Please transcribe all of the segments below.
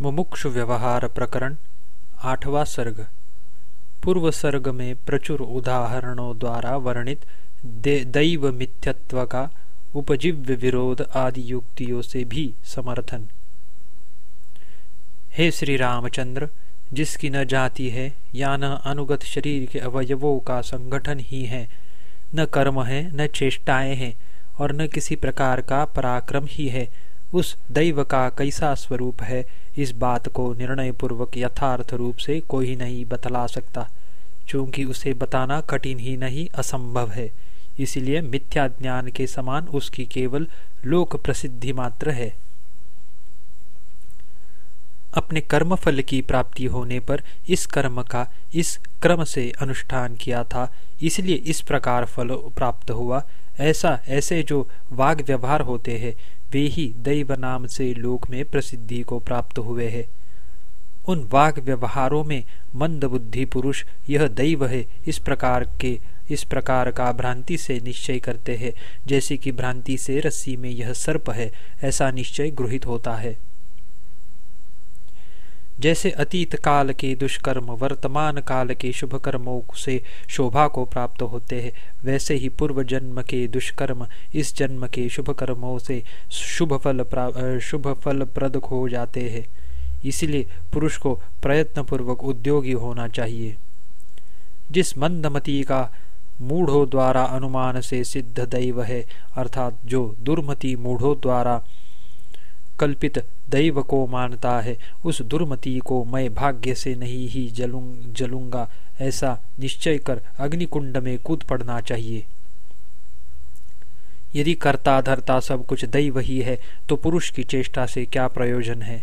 मुमुक्षु व्यवहार प्रकरण आठवां सर्ग। पूर्व सर्ग में प्रचुर उदाहरणों द्वारा वर्णित दैव मिथ्यत्व का उपजीव्य विरोध आदि युक्तियों से भी समर्थन। हे श्री रामचंद्र जिसकी न जाति है, या न अनुगत शरीर के अवयवों का संगठन ही है, न कर्म है, न चेष्टाएँ हैं, और न किसी प्रकार का पराक्रम ही है, उस दैव का कैसा स्वरूप है इस बात को निर्णय पूर्वक यथार्थ रूप से कोई नहीं बतला सकता। क्योंकि उसे बताना कठिन ही नहीं, असंभव है। इसलिए मिथ्या ज्ञान के समान उसकी केवल लोक प्रसिद्धि मात्र है। अपने कर्म फल की प्राप्ति होने पर इस कर्म का इस क्रम से अनुष्ठान किया था। इसलिए इस प्रकार फल प्राप्त हुआ। ऐसा, ऐसे जो वाग व्यवहार होते हैं वे ही दैव नाम से लोक में प्रसिद्धि को प्राप्त हुए हैं। उन वाक व्यवहारों में मंद बुद्धि पुरुष यह दैव है, इस प्रकार के, इस प्रकार का भ्रांति से निश्चय करते हैं, जैसे कि भ्रांति से रस्सी में यह सर्प है, ऐसा निश्चय गृहित होता है। जैसे अतीत काल के दुष्कर्म, वर्तमान काल के शुभ कर्मों से शोभा को प्राप्त होते हैं, वैसे ही पूर्व जन्म के दुष्कर्म इस जन्म के शुभ कर्मों से शुभ फल शुभ फल प्रद हो जाते हैं। इसलिए पुरुष को प्रयत्न पूर्वक उद्योगी होना चाहिए। जिस मंदमती का मूढ़ों द्वारा अनुमान से सिद्ध दैव है, अर्थात जो दुर्मति मूढ़ों द्वारा कल्पित दैव को मानता है। उस दुर्मति को मैं भाग्य से नहीं ही जलूं, जलूँगा। ऐसा निश्चय कर अग्निकुंड में कूद पड़ना चाहिए। यदि कर्ता धरता सब कुछ दैव ही है तो पुरुष की चेष्टा से क्या प्रयोजन है?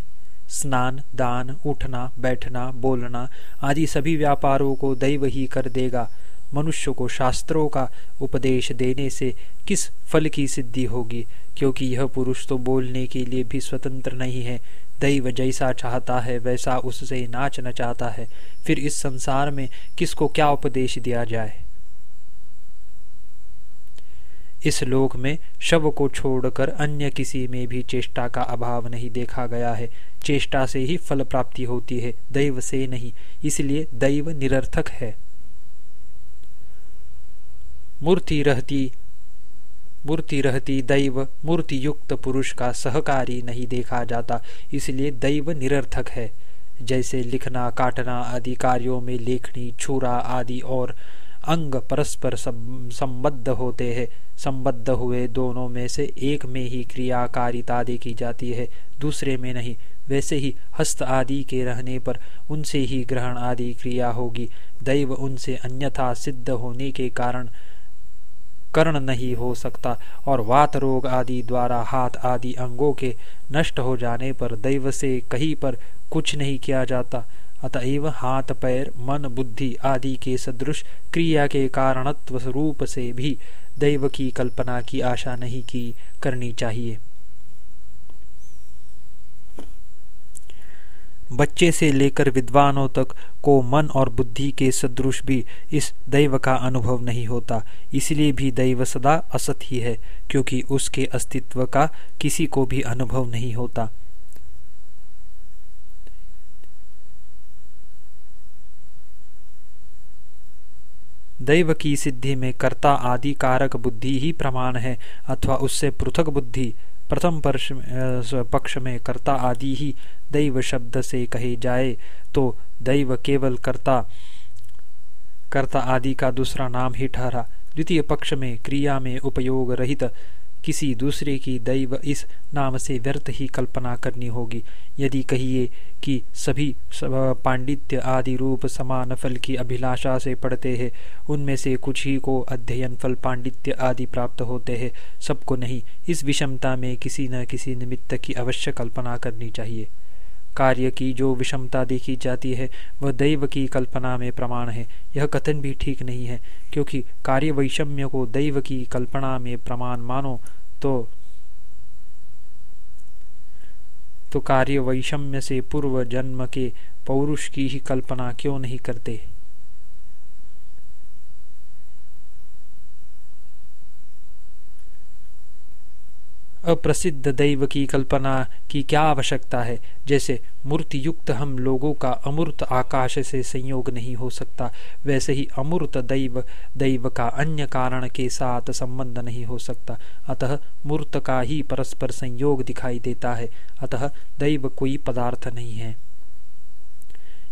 स्नान, दान, उठना, बैठना, बोलना आदि सभी व्यापारों को दैव ही कर देगा। मनुष्य को शास्त्रों का उपदेश देने से किस फल की सिद्धि होगी? क्योंकि यह पुरुष तो बोलने के लिए भी स्वतंत्र नहीं है। दैव जैसा चाहता है, वैसा उससे नाचना चाहता है। फिर इस संसार में किसको क्या उपदेश दिया जाए? इस लोक में शव को छोड़कर अन्य किसी में भी चेष्टा का अभाव नहीं देखा गया है। चेष्टा से ही फल प्राप्ति होती है, दैव से नहीं। इसलिए दैव निरर्थक है। मूर्ति रहती मूर्ति रहती, दैव मूर्ति युक्त पुरुष का सहकारी नहीं देखा जाता, इसलिए दैव निरर्थक है। जैसे लिखना, काटना आदि कार्यों में लेखनी, छुरा आदि और अंग परस्पर संबद्ध होते हैं। संबद्ध हुए दोनों में से एक में ही क्रियाकारिता देखी जाती है, दूसरे में नहीं। वैसे ही हस्त आदि के रहने पर उनसे ही ग्रहण आदि क्रिया होगी। दैव उनसे अन्यथा सिद्ध होने के कारण कर्ण नहीं हो सकता और वात रोग आदि द्वारा हाथ आदि अंगों के नष्ट हो जाने पर दैव से कहीं पर कुछ नहीं किया जाता। अतएव हाथ, पैर, मन, बुद्धि आदि के सदृश क्रिया के कारणत्व रूप से भी दैव की कल्पना की आशा नहीं की करनी चाहिए। बच्चे से लेकर विद्वानों तक को मन और बुद्धि के सदृश भी इस दैव का अनुभव नहीं होता। इसलिए भी दैव सदा असत ही है, क्योंकि उसके अस्तित्व का किसी को भी अनुभव नहीं होता। दैव की सिद्धि में कर्ता आदि कारक बुद्धि ही प्रमाण है, अथवा उससे पृथक बुद्धि, प्रथम पक्ष में कर्ता आदि ही दैव शब्द से कहे जाए तो दैव केवल कर्ता कर्ता आदि का दूसरा नाम ही ठहरा। द्वितीय पक्ष में क्रिया में उपयोग रहित किसी दूसरे की दैव इस नाम से व्यर्थ ही कल्पना करनी होगी। यदि कहिए कि सभी पांडित्य आदि रूप समान फल की अभिलाषा से पढ़ते हैं, उनमें से कुछ ही को अध्ययन फल पांडित्य आदि प्राप्त होते हैं, सबको नहीं। इस विषमता में किसी न किसी निमित्त की अवश्य कल्पना करनी चाहिए। कार्य की जो विषमता देखी जाती है, वह दैव की कल्पना में प्रमाण है। यह कथन भी ठीक नहीं है, क्योंकि कार्य वैषम्य को दैव की कल्पना में प्रमाण मानो तो तो कार्य वैषम्य से पूर्व जन्म के पौरुष की ही कल्पना क्यों नहीं करते? अप्रसिद्ध दैव की कल्पना की क्या आवश्यकता है? जैसे मूर्ति युक्त हम लोगों का अमूर्त आकाश से संयोग नहीं हो सकता। वैसे ही अमूर्त दैव दैव का अन्य कारण के साथ संबंध नहीं हो सकता। अतः, मूर्त का ही परस्पर संयोग दिखाई देता है। अतः, दैव कोई पदार्थ नहीं है।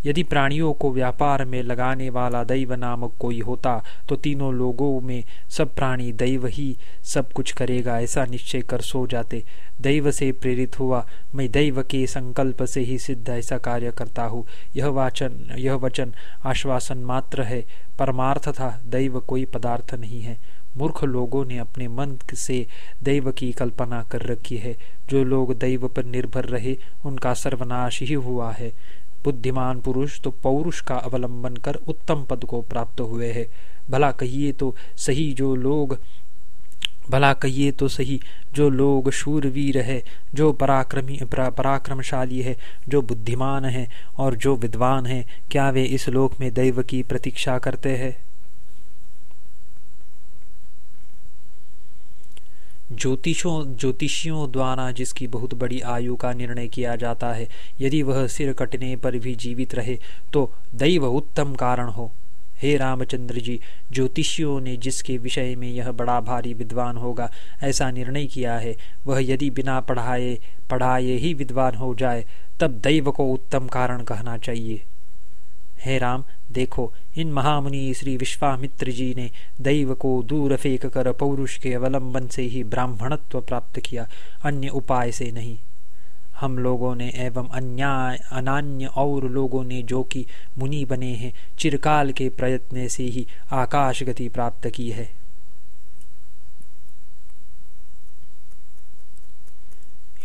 यदि प्राणियों को व्यापार में लगाने वाला दैव नामक कोई होता तो तीनों लोगों में सब प्राणी दैव ही सब कुछ करेगा, ऐसा निश्चय कर सो जाते। दैव से प्रेरित हुआ, मैं दैव के संकल्प से ही सिद्ध ऐसा कार्य करता हूँ। यह वाचन, यह वचन आश्वासन मात्र है, परमार्थ था, दैव कोई पदार्थ नहीं है। मूर्ख लोगों ने अपने मन से दैव की कल्पना कर रखी है। जो लोग दैव पर निर्भर रहे, उनका सर्वनाश ही हुआ है। बुद्धिमान पुरुष तो पौरुष का अवलंबन कर उत्तम पद को प्राप्त हुए है। भला कहिए तो सही जो लोग भला कहिए तो सही जो लोग शूरवीर है, जो पराक्रमी पराक्रमशाली है, जो बुद्धिमान है और जो विद्वान है, क्या वे इस लोक में दैव की प्रतीक्षा करते हैं? ज्योतिषों, ज्योतिषियों द्वारा जिसकी बहुत बड़ी आयु का निर्णय किया जाता है, यदि वह सिर कटने पर भी जीवित रहे तो दैव उत्तम कारण हो। हे रामचंद्र जी, ज्योतिषियों ने जिसके विषय में यह बड़ा भारी विद्वान होगा, ऐसा निर्णय किया है, वह यदि बिना पढ़ाए पढ़ाए ही विद्वान हो जाए, तब दैव को उत्तम कारण कहना चाहिए। हे राम, देखो इन महामुनि श्री विश्वामित्र जी ने दैव को दूर फेंक कर पौरुष के अवलंबन से ही ब्राह्मणत्व प्राप्त किया, अन्य उपाय से नहीं। हम लोगों ने एवं अन्याय, अनान्य और लोगों ने जो कि मुनि बने हैं, चिरकाल के प्रयत्न से ही आकाश गति प्राप्त की है।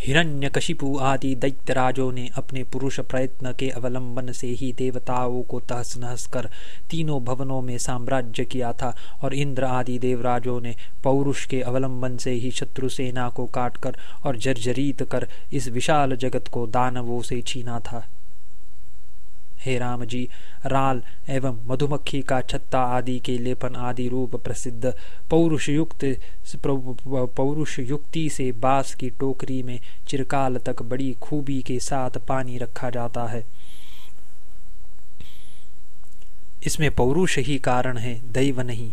हिरण्यकशिपु आदि दैत्यराजों ने अपने पुरुष प्रयत्न के अवलंबन से ही देवताओं को तहस नहस कर तीनों भवनों में साम्राज्य किया था और इंद्र आदि देवराजों ने पौरुष के अवलंबन से ही शत्रु सेना को काटकर और जर्जरित कर इस विशाल जगत को दानवों से छीना था। हे राम जी राल एवं मधुमक्खी का छत्ता आदि के लेपन आदि रूप प्रसिद्ध पौरुष युक्त पौरुष युक्ति से बाँस की टोकरी में चिरकाल तक बड़ी खूबी के साथ पानी रखा जाता है। इसमें पौरुष ही कारण है, दैव नहीं।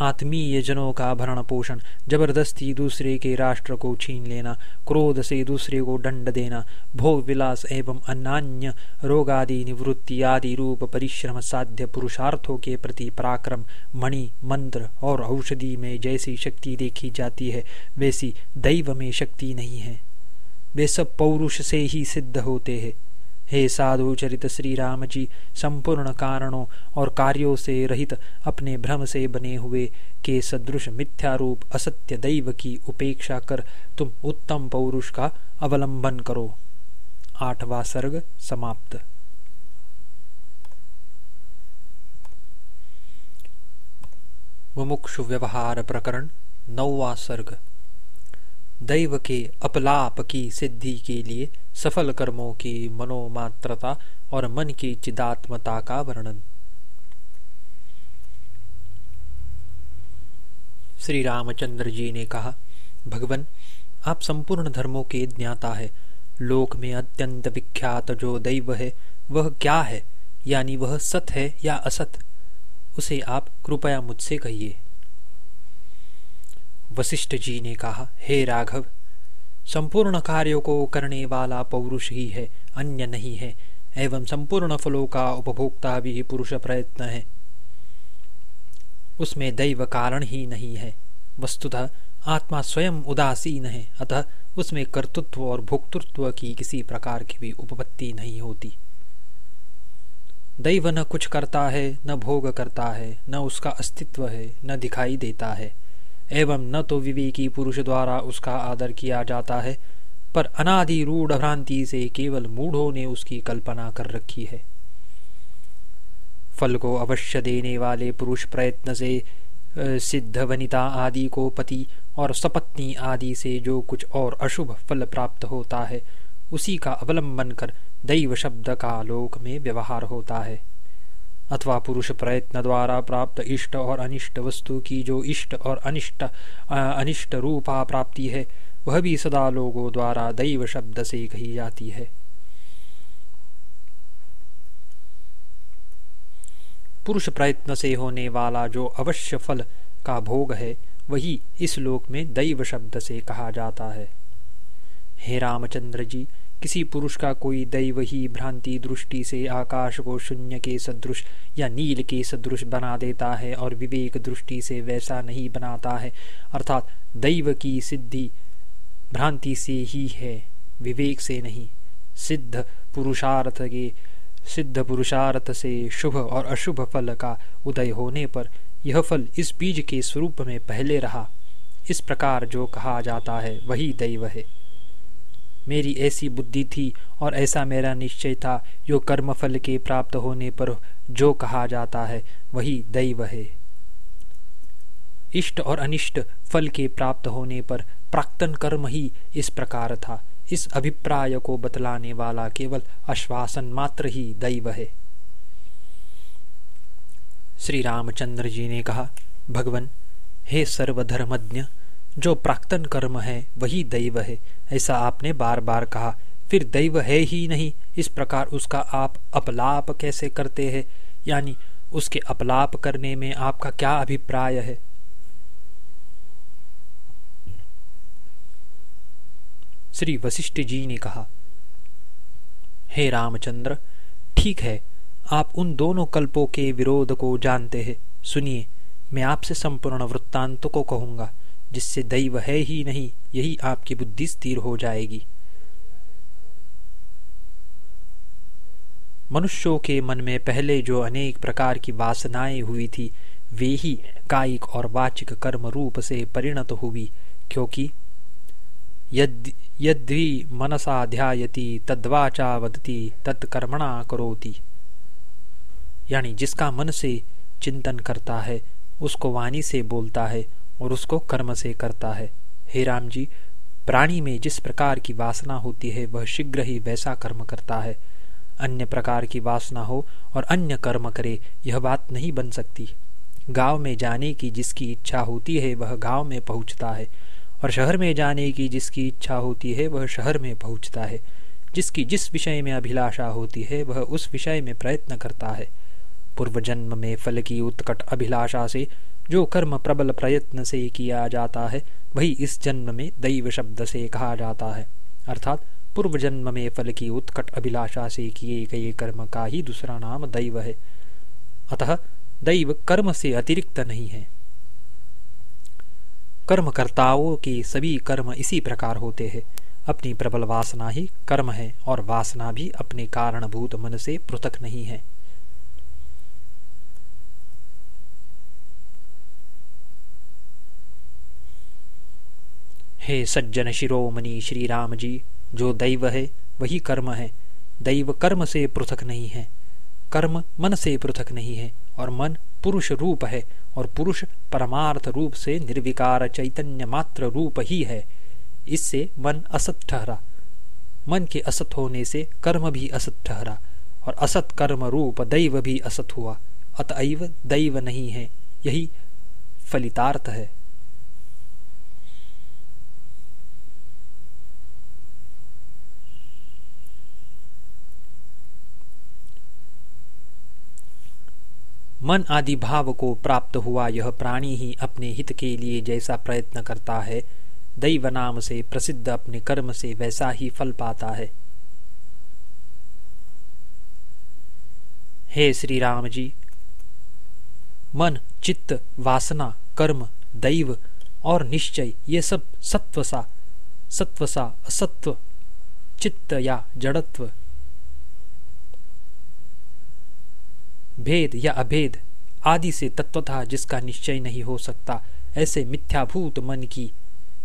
आत्मीय जनों का भरण पोषण। ज़बरदस्ती दूसरे के राष्ट्र को छीन लेना। क्रोध से दूसरे को दंड देना। भोग विलास एवं अन्य रोग आदि निवृत्ति आदि रूप परिश्रम साध्य पुरुषार्थों के प्रति पराक्रम, मणि, मंत्र और औषधि में जैसी शक्ति देखी जाती है, वैसी दैव में शक्ति नहीं है। वे सब पौरुष से ही सिद्ध होते हैं। हे साधु चरित श्री राम जी संपूर्ण कारणों और कार्यों से रहित अपने भ्रम से बने हुए के सदृश मिथ्यारूप असत्य दैव की उपेक्षा कर तुम उत्तम पौरुष का अवलंबन करो। आठवा सर्ग समाप्त। मुमुक्षु व्यवहार प्रकरण नौवा सर्ग। दैव के अपलाप की सिद्धि के लिए सफल कर्मों की मनोमात्रता और मन की चिदात्मता का वर्णन। श्री रामचंद्र जी ने कहा, भगवान, आप संपूर्ण धर्मों के ज्ञाता है। लोक में अत्यंत विख्यात जो दैव है, वह क्या है? यानी वह सत है या असत? उसे आप कृपया मुझसे कहिए। वशिष्ठ जी ने कहा, हे राघव, संपूर्ण कार्यों को करने वाला पौरुष ही है, अन्य नहीं है, एवं संपूर्ण फलों का उपभोक्ता भी पुरुष प्रयत्न है। उसमें दैव कारण ही नहीं है। वस्तुतः आत्मा स्वयं उदासीन है, अतः उसमें कर्तृत्व और भोक्तृत्व की किसी प्रकार की भी उपपत्ति नहीं होती। दैव न कुछ करता है, न भोग करता है, न उसका अस्तित्व है, न दिखाई देता है। एवं न तो विवेकी पुरुष द्वारा उसका आदर किया जाता है, पर अनादि रूढ़ भ्रांति से केवल मूढ़ों ने उसकी कल्पना कर रखी है। फल को अवश्य देने वाले पुरुष प्रयत्न से सिद्ध वनिता आदि को पति और सपत्नी आदि से जो कुछ और अशुभ फल प्राप्त होता है, उसी का अवलंबन कर दैव शब्द का लोक में व्यवहार होता है। अथवा पुरुष प्रयत्न द्वारा प्राप्त इष्ट और अनिष्ट वस्तु की जो इष्ट और अनिष्ट अनिष्ट रूपा प्राप्ति है, वह भी सदा लोगों द्वारा दैव शब्द से कही जाती है। पुरुष प्रयत्न से होने वाला जो अवश्य फल का भोग है, वही इस लोक में दैव शब्द से कहा जाता है। हे रामचंद्र जी किसी पुरुष का कोई दैव ही भ्रांति दृष्टि से आकाश को शून्य के सदृश या नील के सदृश बना देता है और विवेक दृष्टि से वैसा नहीं बनाता है। अर्थात दैव की सिद्धि भ्रांति से ही है, विवेक से नहीं। सिद्ध पुरुषार्थ के, सिद्ध पुरुषार्थ से शुभ और अशुभ फल का उदय होने पर यह फल इस बीज के स्वरूप में पहले रहा। इस प्रकार जो कहा जाता है, वही दैव है। मेरी ऐसी बुद्धि थी और ऐसा मेरा निश्चय था, जो कर्मफल के प्राप्त होने पर जो कहा जाता है, वही दैव है। इष्ट और अनिष्ट फल के प्राप्त होने पर प्राक्तन कर्म ही इस प्रकार था। इस अभिप्राय को बतलाने वाला केवल आश्वासन मात्र ही दैव है। श्री रामचंद्र जी ने कहा, भगवन, हे सर्वधर्मज्ञ जो प्राक्तन कर्म है, वही दैव है, ऐसा आपने बार बार कहा। फिर दैव है ही नहीं, इस प्रकार उसका आप अपलाप कैसे करते हैं? यानी उसके अपलाप करने में आपका क्या अभिप्राय है? श्री वशिष्ठ जी ने कहा, हे रामचंद्र, ठीक है, आप उन दोनों कल्पों के विरोध को जानते हैं। सुनिए, मैं आपसे संपूर्ण वृत्तांत को कहूँगा। जिससे दैव है ही नहीं, यही आपकी बुद्धि स्थिर हो जाएगी। मनुष्यों के मन में पहले जो अनेक प्रकार की वासनाएँ हुई थी, वे ही कायिक और वाचिक कर्म रूप से परिणत हुई, क्योंकि यद्वी मनसा ध्यायति, तद्वाचा वदती, तत्कर्मणा करोति। यानी जिसका मन से चिंतन करता है, उसको वाणी से बोलता है और उसको कर्म से करता है। हे राम जी प्राणी में जिस प्रकार की वासना होती है, वह शीघ्र ही वैसा कर्म करता है। अन्य प्रकार की वासना हो और अन्य कर्म करे, यह बात नहीं बन सकती। गाँव में जाने की जिसकी इच्छा होती है, वह गाँव में पहुँचता है। और शहर में जाने की जिसकी इच्छा होती है, वह शहर में पहुँचता है। जिसकी जिस विषय में अभिलाषा होती है, वह उस विषय में प्रयत्न करता है। पूर्व जन्म में फल की उत्कट अभिलाषा से जो कर्म प्रबल प्रयत्न से किया जाता है, वही इस जन्म में दैव शब्द से कहा जाता है। अर्थात, पूर्व जन्म में फल की उत्कट अभिलाषा से किए गए कर्म का ही दूसरा नाम दैव है। अतः, दैव कर्म से अतिरिक्त नहीं है। कर्मकर्ताओं के सभी कर्म इसी प्रकार होते हैं। अपनी प्रबल वासना ही कर्म है, और वासना भी अपने कारणभूत मन से पृथक नहीं है। हे सज्जन शिरोमणि श्री राम जी जो दैव है, वही कर्म है। दैव कर्म से पृथक नहीं है। कर्म मन से पृथक नहीं है और मन पुरुष रूप है और पुरुष परमार्थ रूप से निर्विकार चैतन्य मात्र रूप ही है। इससे मन असत ठहरा। मन के असत होने से कर्म भी असत ठहरा और असत कर्म रूप दैव भी असत हुआ। अतएव दैव नहीं है। यही फलितार्थ है। मन आदि भाव को प्राप्त हुआ यह प्राणी ही अपने हित के लिए जैसा प्रयत्न करता है, दैव नाम से प्रसिद्ध अपने कर्म से वैसा ही फल पाता है। हे श्री राम जी, मन, चित्त, वासना, कर्म, दैव और निश्चय, ये सब सत्वसा सत्वसा, असत्व, चित्त या जड़त्व भेद या अभेद आदि से तत्वतः जिसका निश्चय नहीं हो सकता। ऐसे मिथ्याभूत मन की,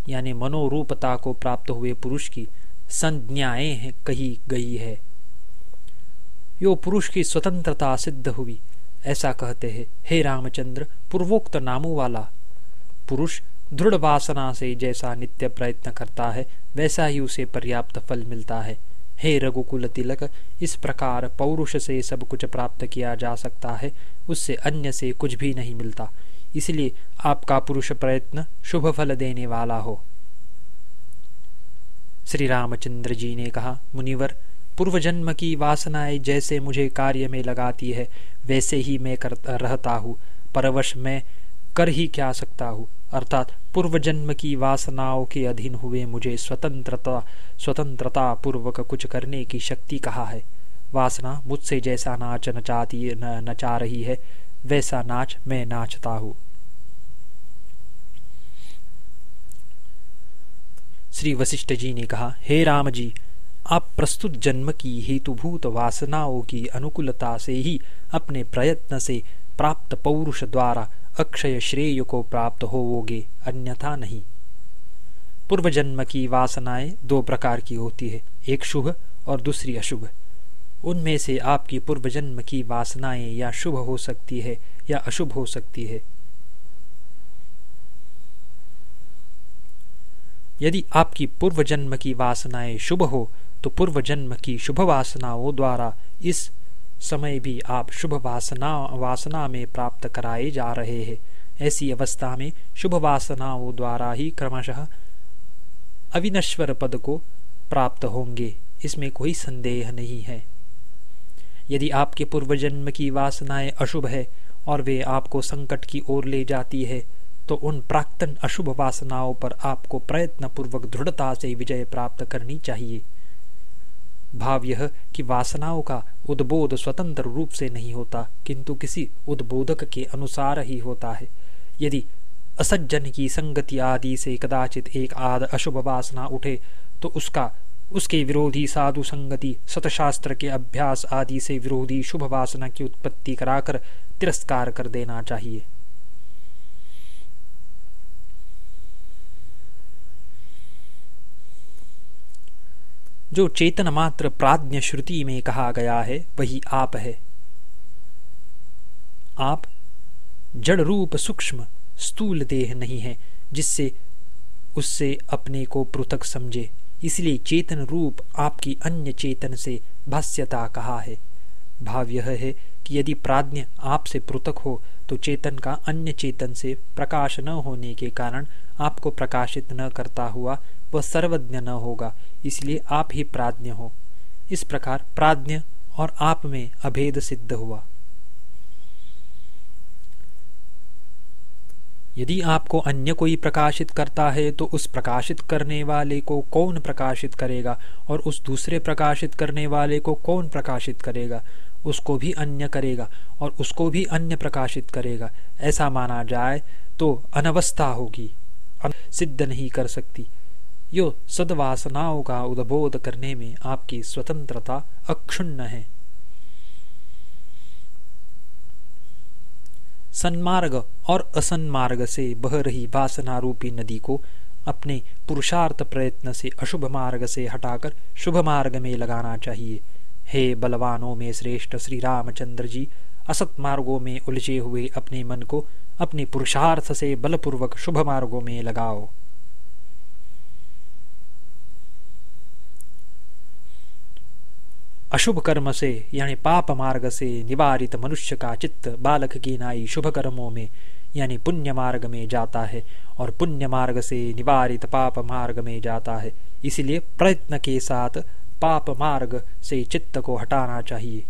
यानी मनोरूपता को प्राप्त हुए पुरुष की संज्ञाएँ कही गई है। यो पुरुष की स्वतंत्रता सिद्ध हुई। ऐसा कहते हैं, हे रामचंद्र, पूर्वोक्त नामों वाला। पुरुष दृढ़ वासना से जैसा नित्य प्रयत्न करता है, वैसा ही उसे पर्याप्त फल मिलता है। हे रघुकुल तिलक इस प्रकार पौरुष से सब कुछ प्राप्त किया जा सकता है, उससे अन्य से कुछ भी नहीं मिलता। इसलिए आपका पुरुष प्रयत्न शुभ फल देने वाला हो। श्री रामचंद्र जी ने कहा, मुनिवर पूर्व जन्म की वासनाएँ जैसे मुझे कार्य में लगाती है, वैसे ही मैं कर, रहता हूँ, परवश में कर ही क्या सकता हूँ? अर्थात पूर्व जन्म की वासनाओं के अधीन हुए मुझे स्वतंत्रता स्वतंत्रता पूर्वक कुछ करने की शक्ति कहा है। वासना मुझसे जैसा नाच नचाती न, नचा रही है वैसा नाच मैं नाचता हूँ। श्री वशिष्ठ जी ने कहा हे राम जी आप प्रस्तुत जन्म की हेतुभूत वासनाओं की अनुकूलता से ही अपने प्रयत्न से प्राप्त पौरुष द्वारा अक्षय श्रेय को प्राप्त होवोगे अन्यथा नहीं। पूर्व जन्म की वासनाएँ दो प्रकार की होती है, एक शुभ और दूसरी अशुभ। उनमें से आपकी पूर्व जन्म की वासनाएँ या शुभ हो सकती है, या अशुभ हो सकती है। यदि आपकी पूर्व जन्म की वासनाएँ शुभ हो तो पूर्व जन्म की शुभ वासनाओं द्वारा इस समय भी आप शुभ वासना वासना में प्राप्त कराए जा रहे हैं। ऐसी अवस्था में शुभ वासनाओं द्वारा ही क्रमशः अविनश्वर पद को प्राप्त होंगे। इसमें कोई संदेह नहीं है। यदि आपके पूर्व जन्म की वासनाएँ अशुभ है और वे आपको संकट की ओर ले जाती है तो उन प्राक्तन अशुभ वासनाओं पर आपको प्रयत्न पूर्वक दृढ़ता से विजय प्राप्त करनी चाहिए। भाव यह कि वासनाओं का उद्बोध स्वतंत्र रूप से नहीं होता, किंतु किसी उद्बोधक के अनुसार ही होता है। यदि असज्जन की संगति आदि से कदाचित एक आद अशुभ वासना उठे तो उसका, उसके विरोधी साधु संगति, सतशास्त्र के अभ्यास आदि से विरोधी शुभ वासना की उत्पत्ति कराकर तिरस्कार कर देना चाहिए। जो चेतन मात्र प्राज्ञ श्रुति में कहा गया है, वही आप है। आप जड़ रूप सूक्ष्म स्थूल देह नहीं है, जिससे उससे अपने को पृथक समझे। इसलिए चेतन रूप आपकी अन्य चेतन से भाष्यता कहा है। भाव यह है कि यदि प्राज्ञ आपसे पृथक हो तो चेतन का अन्य चेतन से प्रकाश न होने के कारण आपको प्रकाशित न करता हुआ वह सर्वज्ञ न होगा, इसलिए आप ही प्राज्ञ हो। इस प्रकार प्राज्ञ और आप में अभेद सिद्ध हुआ। यदि आपको अन्य कोई प्रकाशित करता है तो उस प्रकाशित करने वाले को कौन प्रकाशित करेगा, और उस दूसरे प्रकाशित करने वाले को कौन प्रकाशित करेगा? उसको भी अन्य करेगा, और उसको भी अन्य प्रकाशित करेगा। ऐसा माना जाए तो अनवस्था होगी सिद्ध नहीं कर सकती। यो सदवासनाओं का उद्बोध करने में आपकी स्वतंत्रता अक्षुण्ण है। सन्मार्ग और असन्मार्ग से बह रही वासना रूपी नदी को अपने पुरुषार्थ प्रयत्न से अशुभ मार्ग से हटाकर शुभ मार्ग में लगाना चाहिए। हे बलवानों में श्रेष्ठ श्री रामचंद्र जी, असत मार्गों में उलझे हुए अपने मन को अपने पुरुषार्थ से बलपूर्वक शुभ मार्गों में लगाओ। अशुभ कर्म से यानी पाप मार्ग से निवारित मनुष्य का चित्त बालक की नाई शुभ कर्मों में, यानी पुण्य मार्ग में जाता है और पुण्य मार्ग से निवारित पाप मार्ग में जाता है। इसलिए प्रयत्न के साथ पाप मार्ग से चित्त को हटाना चाहिए।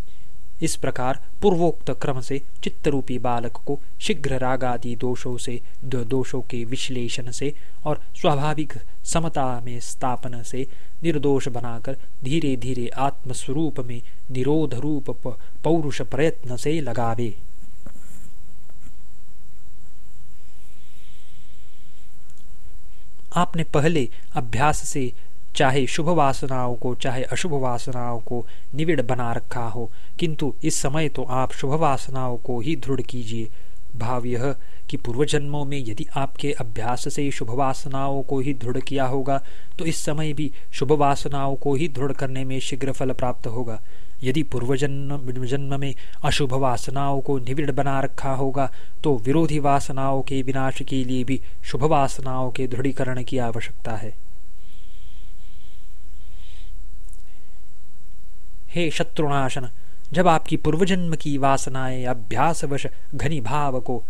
इस प्रकार पूर्वोक्त क्रम से चित्तरूपी बालक को शीघ्र रागादि दोषों से दोषों के विश्लेषण से और स्वाभाविक समता में स्थापन से निर्दोष बनाकर धीरे धीरे आत्मस्वरूप में निरोध रूप पौरुष प्रयत्न से लगावे। आपने पहले अभ्यास से चाहे शुभ वासनाओं को, चाहे अशुभ वासनाओं को निविड़ बना रखा हो, किंतु इस समय तो आप शुभ वासनाओं को ही दृढ़ कीजिए। भाव यह कि पूर्व जन्मों में यदि आपके अभ्यास से शुभ वासनाओं को ही दृढ़ किया होगा तो इस समय भी शुभ वासनाओं को ही दृढ़ करने में शीघ्र फल प्राप्त होगा। यदि पूर्व जन्म में अशुभ वासनाओं को निविड़ बना रखा होगा तो विरोधी वासनाओं के विनाश के लिए भी शुभ वासनाओं के दृढ़ीकरण की आवश्यकता है। हे शत्रुनाशन, जब आपकी पूर्वजन्म की वासनाएँ अभ्यासवश घनी भाव को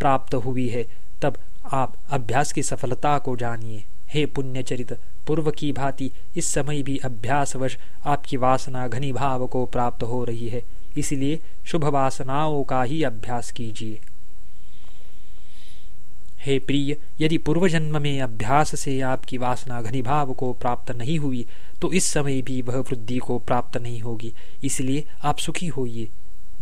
प्राप्त हुई है, तब आप अभ्यास की सफलता को जानिए। हे पुण्यचरित पूर्व की भांति, इस समय भी अभ्यासवश आपकी वासना घनी भाव को प्राप्त हो रही है। इसलिए शुभ वासनाओं का ही अभ्यास कीजिए। हे प्रिय, यदि पूर्व जन्म में अभ्यास से आपकी वासना घनी भाव को प्राप्त नहीं हुई तो इस समय भी वह वृद्धि को प्राप्त नहीं होगी। इसलिए आप सुखी होइए।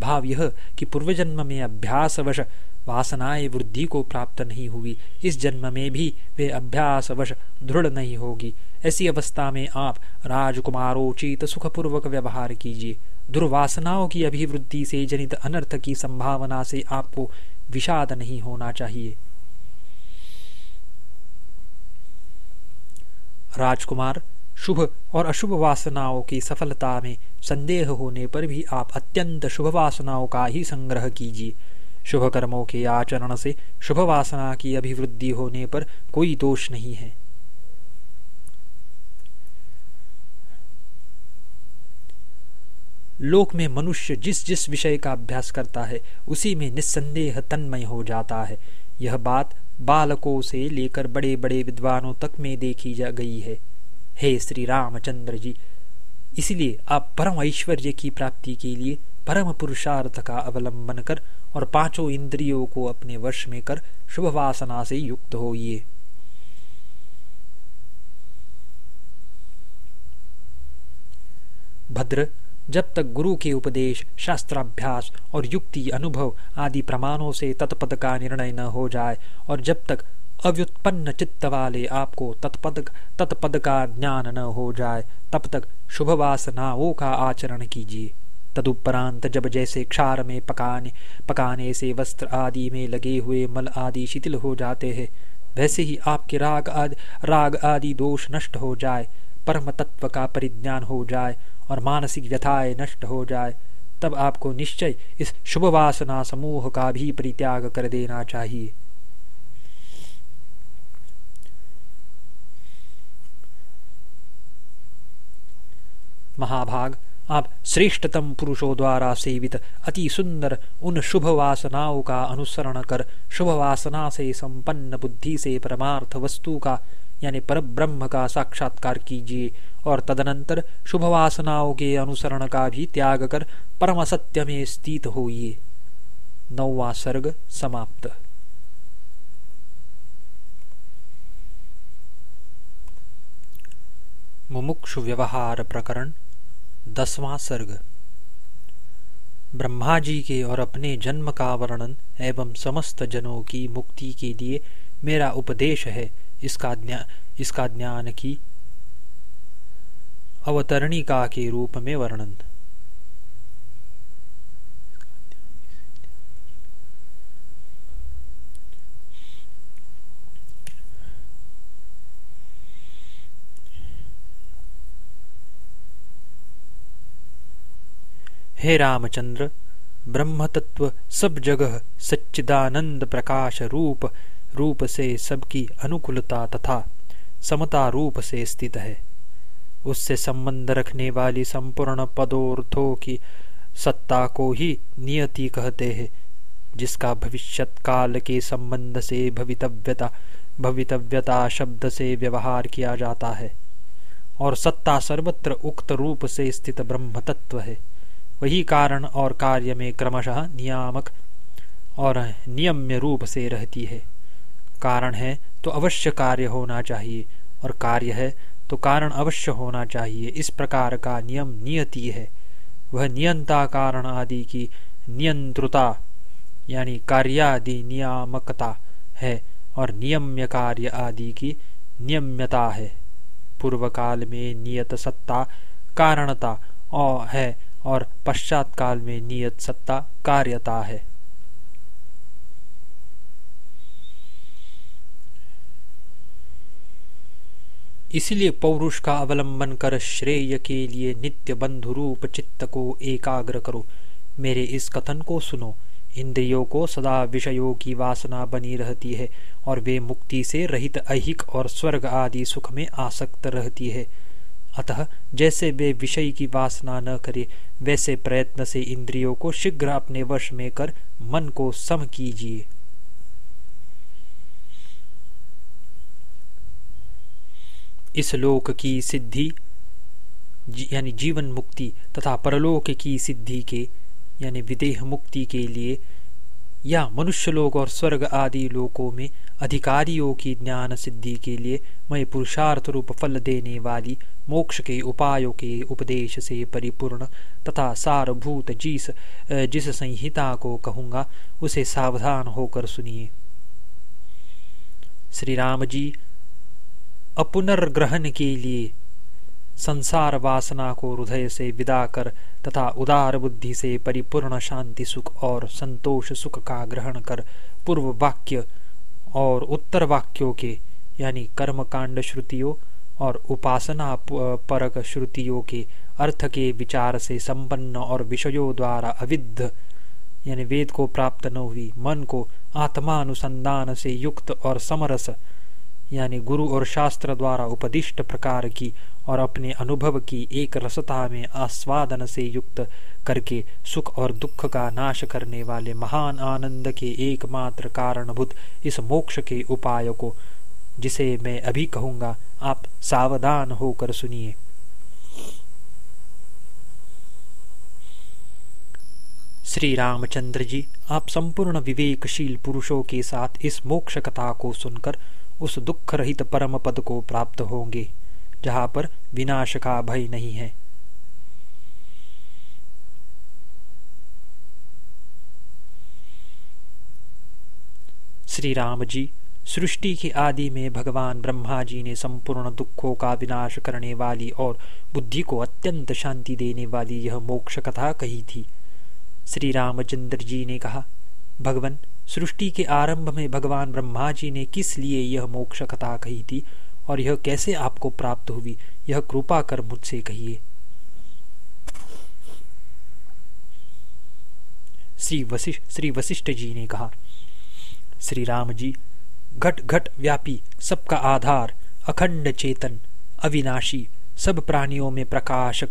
भाव यह कि पूर्व जन्म में अभ्यासवश वासनाएँ वृद्धि को प्राप्त नहीं हुई। इस जन्म में भी वे अभ्यासवश दृढ़ नहीं होगी। ऐसी अवस्था में आप राजकुमारोचित सुखपूर्वक व्यवहार कीजिए। दुर्वासनाओं की अभिवृद्धि से जनित अनर्थ की संभावना से आपको विषाद नहीं होना चाहिए। राजकुमार, शुभ और अशुभ वासनाओं की सफलता में संदेह होने पर भी आप अत्यंत शुभ वासनाओं का ही संग्रह कीजिए। शुभ कर्मों के आचरण से शुभ वासना की अभिवृद्धि होने पर कोई दोष नहीं है। लोक में मनुष्य जिस जिस विषय का अभ्यास करता है, उसी में निस्संदेह तन्मय हो जाता है। यह बात बालकों से लेकर बड़े बड़े विद्वानों तक में देखी जा गई है। हे श्री रामचंद्र जी, इसलिए आप परम ऐश्वर्य की प्राप्ति के लिए परम पुरुषार्थ का अवलंबन कर और पाँचों इंद्रियों को अपने वश में कर शुभ वासना से युक्त होइए भद्र, जब तक गुरु के उपदेश, शास्त्राभ्यास और युक्ति, अनुभव आदि प्रमाणों से तत्पद का निर्णय न हो जाए और जब तक अव्युत्पन्न चित्त वाले आपको तत्पद तत्पद का ज्ञान न हो जाए, तब तक शुभ वासनाओं का आचरण कीजिए। तदुपरांत जब जैसे क्षार में पकाने पकाने से वस्त्र आदि में लगे हुए मल आदि शिथिल हो जाते हैं, वैसे ही आपके राग आदि राग आदि दोष नष्ट हो जाए परम तत्व का परिज्ञान हो जाए और मानसिक व्यथाएँ नष्ट हो जाए, तब आपको निश्चय इस शुभ वासना समूह का भी परित्याग कर देना चाहिए। महाभाग आप श्रेष्ठतम पुरुषों द्वारा सेवित अति सुंदर उन शुभ वासनाओं का अनुसरण कर शुभ वासना से संपन्न बुद्धि से परमार्थ वस्तु का, यानी पर ब्रह्म का साक्षात्कार कीजिए और तदनंतर शुभ वासनाओं के अनुसरण का भी त्याग कर परम सत्य में स्थित होइए। नौवा सर्ग समाप्त। मुमुक्षु व्यवहार प्रकरण दसवां सर्ग। ब्रह्मा जी के और अपने जन्म का वर्णन एवं समस्त जनों की मुक्ति के लिए मेरा उपदेश है, इसका इसका ज्ञान की अवतरणिका के रूप में वर्णन। हे रामचंद्र ब्रह्म तत्व सब जगह सच्चिदानंद प्रकाश रूप रूप से सबकी अनुकूलता तथा समता रूप से स्थित है। उससे संबंध रखने वाली संपूर्ण पदोर्थों की सत्ता को ही नियति कहते हैं, जिसका भविष्यत काल के संबंध से भवितव्यता भवितव्यता शब्द से व्यवहार किया जाता है। और सत्ता सर्वत्र उक्त रूप से स्थित ब्रह्म तत्व है। वही कारण और कार्य में क्रमशः नियामक और नियम्य रूप से रहती है। कारण है तो अवश्य कार्य होना चाहिए और कार्य है तो कारण अवश्य होना चाहिए। इस प्रकार का नियम नियति है। वह नियंता कारण आदि की नियंत्रुता यानी कार्यादि नियामकता है और नियम्य कार्य आदि की नियम्यता है। पूर्व काल में नियत सत्ता कारणता और है और पश्चात काल में नियत सत्ता कार्यता है। इसलिए पौरुष का अवलंबन कर श्रेय के लिए नित्य बंधु रूप चित्त को एकाग्र करो। मेरे इस कथन को सुनो। इंद्रियों को सदा विषयों की वासना बनी रहती है और वे मुक्ति से रहित अहिक और स्वर्ग आदि सुख में आसक्त रहती है। अतः जैसे वे विषय की वासना न करे, वैसे प्रयत्न से इंद्रियों को शीघ्र अपने वश में कर मन को सम कीजिए। इस लोक की सिद्धि यानी जीवन मुक्ति तथा परलोक की सिद्धि के, यानी विदेह मुक्ति के लिए, या मनुष्य लोक और स्वर्ग आदि लोकों में अधिकारियों की ज्ञान सिद्धि के लिए मैं पुरुषार्थ रूप फल देने वाली मोक्ष के उपायों के उपदेश से परिपूर्ण तथा सारभूत जिस जिस संहिता को कहूँगा, उसे सावधान होकर सुनिए। श्री राम जी अपुनर्ग्रहण के लिए संसार वासना को हृदय से विदा कर तथा उदार बुद्धि से परिपूर्ण शांति, सुख और संतोष, सुख का ग्रहण कर पूर्व वाक्य और उत्तर वाक्यों के यानी कर्म कांड श्रुतियों और उपासना परक श्रुतियों के अर्थ के विचार से संपन्न और विषयों द्वारा अविद्ध, यानी वेद को प्राप्त न हुई, मन को आत्मानुसंधान से युक्त और समरस, यानी गुरु और शास्त्र द्वारा उपदिष्ट प्रकार की और अपने अनुभव की एक रसता में आस्वादन से युक्त करके सुख और दुख का नाश करने वाले महान आनंद के एकमात्र कारणभूत इस मोक्ष के उपाय को, जिसे मैं अभी कहूँगा आप सावधान होकर सुनिए। श्री रामचंद्र जी, आप संपूर्ण विवेकशील पुरुषों के साथ इस मोक्ष कथा को सुनकर उस दुख रहित परम पद को प्राप्त होंगे, जहाँ पर विनाश का भय नहीं है। श्री राम जी सृष्टि के आदि में भगवान ब्रह्मा जी ने संपूर्ण दुखों का विनाश करने वाली और बुद्धि को अत्यंत शांति देने वाली यह मोक्ष कथा कही थी। श्री रामचंद्र जी ने कहा, भगवान, सृष्टि के आरंभ में भगवान ब्रह्मा जी ने किस लिए यह मोक्ष कथा कही थी और यह कैसे आपको प्राप्त हुई, यह कृपा कर मुझसे कहिए। श्री वशिष्ठ श्री वशिष्ठ जी ने कहा श्री राम जी घट घट व्यापी सबका आधार, अखंड चेतन, अविनाशी, सब प्राणियों में प्रकाश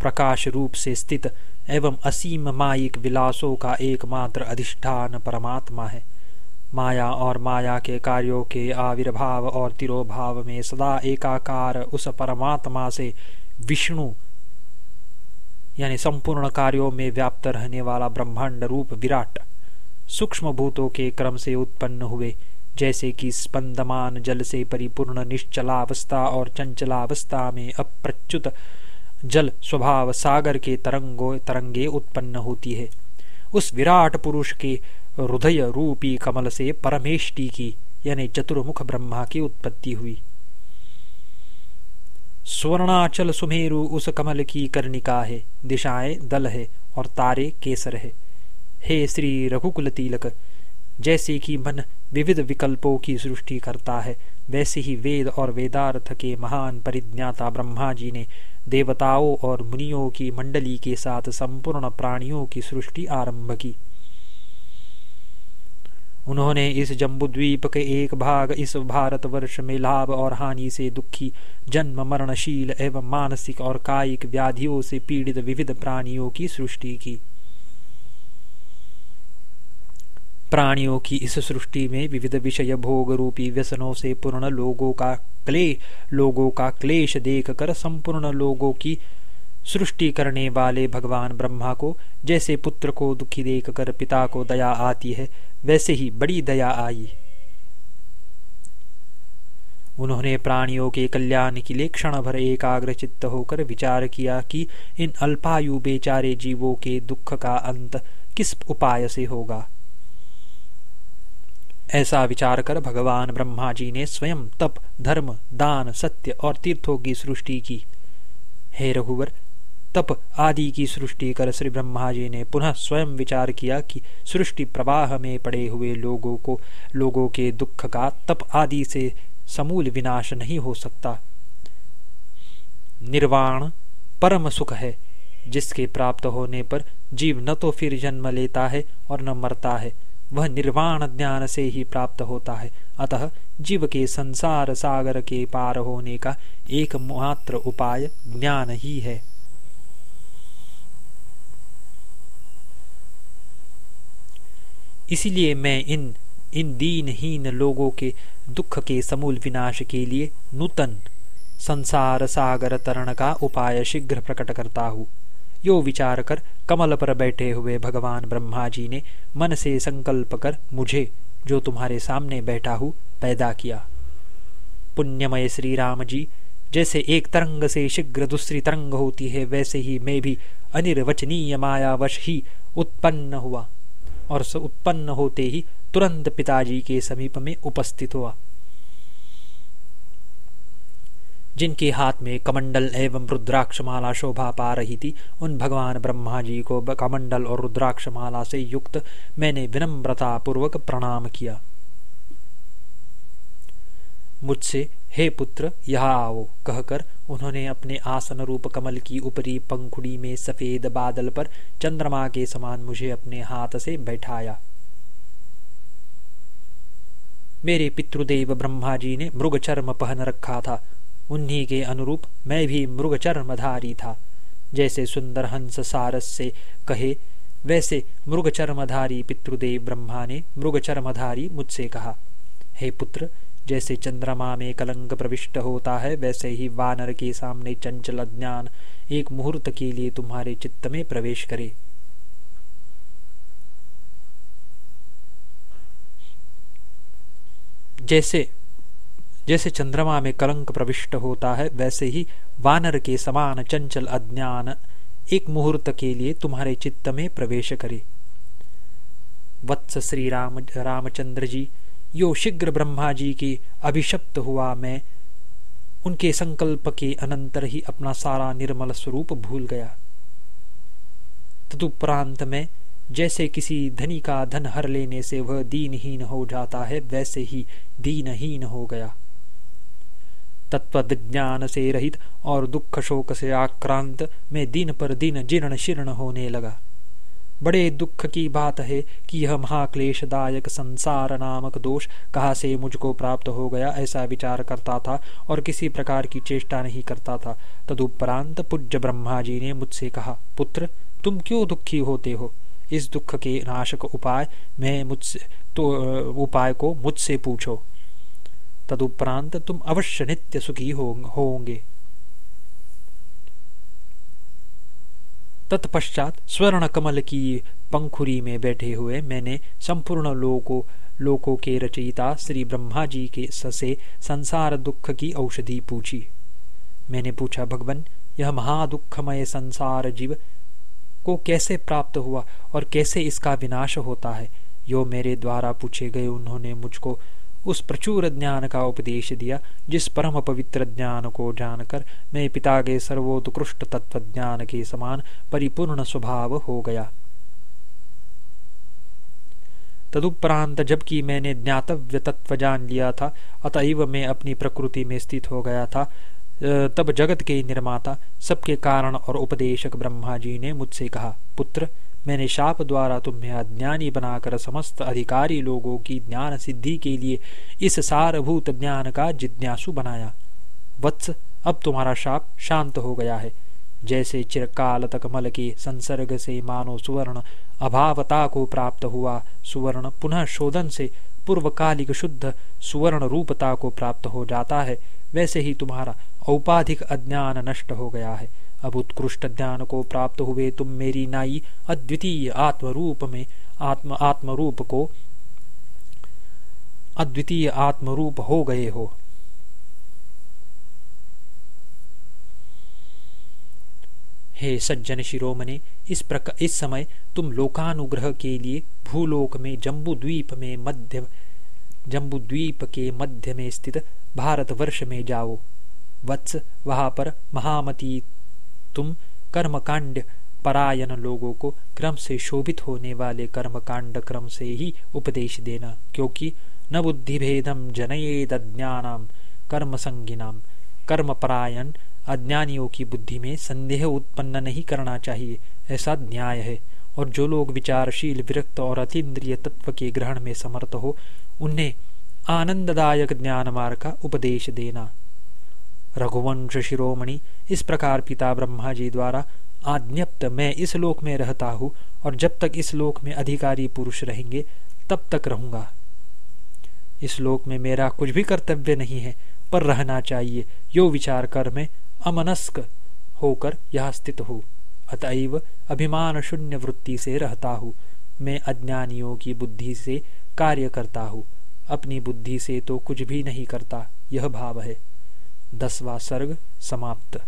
प्रकाश रूप से स्थित एवं असीम माइक विलासों का एकमात्र अधिष्ठान परमात्मा है। माया और माया के कार्यों के आविर्भाव और तिरोभाव में सदा एकाकार उस परमात्मा से विष्णु, यानी संपूर्ण कार्यों में व्याप्त रहने वाला ब्रह्मांड रूप विराट सूक्ष्म भूतों के क्रम से उत्पन्न हुए जैसे कि स्पंदमान जल से परिपूर्ण निश्चलावस्था और चंचलावस्था में अप्रच्युत जल स्वभाव सागर के तरंगो तरंगे उत्पन्न होती है। उस विराट पुरुष के हृदय रूपी कमल से परमेष्टि की, यानी चतुर्मुख ब्रह्मा की उत्पत्ति हुई। स्वर्णाचल सुमेरु उस कमल की कर्णिका है। दिशाएँ दल है और तारे केसर है। हे श्री रघुकुल तिलक, जैसे कि मन विविध विकल्पों की सृष्टि करता है। वैसे ही वेद और वेदार्थ के महान परिज्ञाता ब्रह्मा जी ने देवताओं और मुनियों की मंडली के साथ संपूर्ण प्राणियों की सृष्टि आरंभ की। उन्होंने इस जम्बुद्वीप के एक भाग इस भारतवर्ष में लाभ और हानि से दुखी, जन्म मरणशील एवं मानसिक और कायिक व्याधियों से पीड़ित विविध प्राणियों की सृष्टि की। प्राणियों की इस सृष्टि में विविध विषय भोग रूपी व्यसनों से पूर्ण लोगों का क्ले, लोगों का क्लेश देखकर संपूर्ण लोगों की सृष्टि करने वाले भगवान ब्रह्मा को जैसे पुत्र को दुखी देखकर पिता को दया आती है, वैसे ही बड़ी दया आई। उन्होंने प्राणियों के कल्याण के लिए क्षण भर एकाग्र चित्त होकर विचार किया कि इन अल्पायु बेचारे जीवों के दुख का अंत किस उपाय से होगा। ऐसा विचार कर भगवान ब्रह्मा जी ने स्वयं तप, धर्म, दान, सत्य और तीर्थों की सृष्टि की। हे रघुवर, तप आदि की सृष्टि कर श्री ब्रह्मा जी ने पुनः स्वयं विचार किया कि सृष्टि प्रवाह में पड़े हुए लोगों को, लोगों के दुख का तप आदि से समूल विनाश नहीं हो सकता। निर्वाण परम सुख है, जिसके प्राप्त होने पर जीव न तो फिर जन्म लेता है और न मरता है। वह निर्वाण ज्ञान से ही प्राप्त होता है। अतः जीव के संसार सागर के पार होने का एकमात्र उपाय ज्ञान ही है। इसलिए मैं इन इन दीनहीन लोगों के दुख के समूल विनाश के लिए नूतन संसार सागर तरण का उपाय शीघ्र प्रकट करता हूँ। यो विचार कर कमल पर बैठे हुए भगवान ब्रह्मा जी ने मन से संकल्प कर मुझे, जो तुम्हारे सामने बैठा हूँ, पैदा किया। पुण्यमय श्री राम जी जैसे एक तरंग से शीघ्र दूसरी तरंग होती है, वैसे ही मैं भी अनिर्वचनीय मायावश ही उत्पन्न हुआ और उत्पन्न होते ही तुरंत पिताजी के समीप में उपस्थित हुआ। जिनके हाथ में कमंडल एवं रुद्राक्ष माला शोभा पा रही थी, उन भगवान ब्रह्मा जी को कमंडल और रुद्राक्ष माला से युक्त मैंने विनम्रता पूर्वक प्रणाम किया। मुझसे, हे पुत्र, यहाँ आओ, कहकर उन्होंने अपने आसन रूप कमल की ऊपरी पंखुड़ी में सफ़ेद बादल पर चंद्रमा के समान मुझे अपने हाथ से बैठाया। मेरे पितृदेव ब्रह्मा जी ने मृग चर्म पहन रखा था। उन्हीं के अनुरूप मैं भी मृग चर्मधारी था। जैसे सुंदर हंस सारस से कहे, वैसे मृग चर्मधारी पितृदेव ब्रह्मा ने मृग चर्मधारी मुझसे कहा। हे पुत्र, जैसे चंद्रमा में कलंक प्रविष्ट होता है, वैसे ही वानर के सामने चंचल अज्ञान एक मुहूर्त के लिए तुम्हारे चित्त में प्रवेश करे। जैसे जैसे चंद्रमा में कलंक प्रविष्ट होता है, वैसे ही वानर के समान चंचल अज्ञान एक मुहूर्त के लिए तुम्हारे चित्त में प्रवेश करे। वत्स श्री राम रामचंद्र जी यो शीघ्र ब्रह्मा जी की अभिशप्त हुआ मैं। उनके संकल्प के अनंतर ही अपना सारा निर्मल स्वरूप भूल गया। तदुपरांत में, जैसे किसी धनी का धन हर लेने से वह दीनहीन हो जाता है, वैसे ही दीनहीन हो गया। तत्व विज्ञान से रहित और दुख शोक से आक्रांत में दिन पर दिन जीर्ण शीर्ण होने लगा। बड़े दुख की बात है कि यह महाक्लेशदायक संसार नामक दोष कहा से मुझको प्राप्त हो गया ऐसा विचार करता था और किसी प्रकार की चेष्टा नहीं करता था। तदुपरांत पूज्य ब्रह्मा जी ने मुझसे कहा, पुत्र, तुम क्यों दुखी होते हो? इस दुख के नाशक उपाय में मुझसे तो उपाय को मुझसे पूछो। तदुपरांत तुम अवश्य नित्य सुखी होंगे। तत्पश्चात स्वर्ण कमल की पंखुरी में बैठे हुए मैंने संपूर्ण लोकों लोकों के रचयिता श्री ब्रह्मा जी के ससे संसार दुख की औषधि पूछी। मैंने पूछा, भगवान, यह महादुखमय संसार जीव को कैसे प्राप्त हुआ और कैसे इसका विनाश होता है? यो मेरे द्वारा पूछे गए उन्होंने मुझको उस प्रचुर ज्ञान का उपदेश दिया, जिस परम पवित्र ज्ञान को जानकर मैं पिता के सर्वोत्कृष्ट तत्व ज्ञान के समान परिपूर्ण स्वभाव हो गया। तदुपरांत जबकि मैंने ज्ञातव्य तत्व जान लिया था, अतएव मैं अपनी प्रकृति में स्थित हो गया था तब जगत के निर्माता, सबके कारण और उपदेशक ब्रह्मा जी ने मुझसे कहा, पुत्र मैंने शाप द्वारा तुम्हें अज्ञानी बनाकर समस्त अधिकारी लोगों की ज्ञान सिद्धि के लिए इस सारभूत ज्ञान का जिज्ञासु बनाया। वत्स, अब तुम्हारा शाप शांत हो गया है। जैसे चिरकाल तक मल के संसर्ग से मानो सुवर्ण अभावता को प्राप्त हुआ, सुवर्ण पुनः शोधन से पूर्वकालिक शुद्ध सुवर्ण रूपता को प्राप्त हो जाता है, वैसे ही तुम्हारा औपाधिक अज्ञान नष्ट हो गया है। अब उत्कृष्ट ज्ञान को प्राप्त हुए तुम मेरी नाई अद्वितीय आत्मरूप में आत्म आत्मरूप को अद्वितीय आत्मरूप हो गए हो। हे सज्जन शिरोमणि, इस प्रकार इस समय तुम लोकानुग्रह के लिए भूलोक में जम्बू द्वीप में मध्य जम्बू द्वीप के मध्य में स्थित भारतवर्ष में जाओ। वत्स वहाँ पर महामती तुम कर्मकांड परायण लोगों को क्रम से शोभित होने वाले कर्मकांड क्रम से ही उपदेश देना, क्योंकि न बुद्धि भेदम जनयेद अज्ञानाम कर्म संगिनाम कर्म परायण अज्ञानियों की बुद्धि में संदेह उत्पन्न नहीं करना चाहिए, ऐसा न्याय है। और जो लोग विचारशील, विरक्त और अतीन्द्रिय तत्व के ग्रहण में समर्थ हो, उन्हें आनंददायक ज्ञान मार्ग का उपदेश देना। रघुवंश शिरोमणि इस प्रकार पिता ब्रह्मा जी द्वारा आज्ञप्त मैं इस लोक में रहता हूँ और जब तक इस लोक में अधिकारी पुरुष रहेंगे, तब तक रहूँगा। इस लोक में मेरा कुछ भी कर्तव्य नहीं है, पर रहना चाहिए। यो विचार कर मैं अमनस्क होकर यह स्थित हूँ। अतएव अभिमान शून्य वृत्ति से रहता हूँ। मैं अज्ञानियों की बुद्धि से कार्य करता हूँ। अपनी बुद्धि से तो कुछ भी नहीं करता, यह भाव है। दसवा सर्ग समाप्त।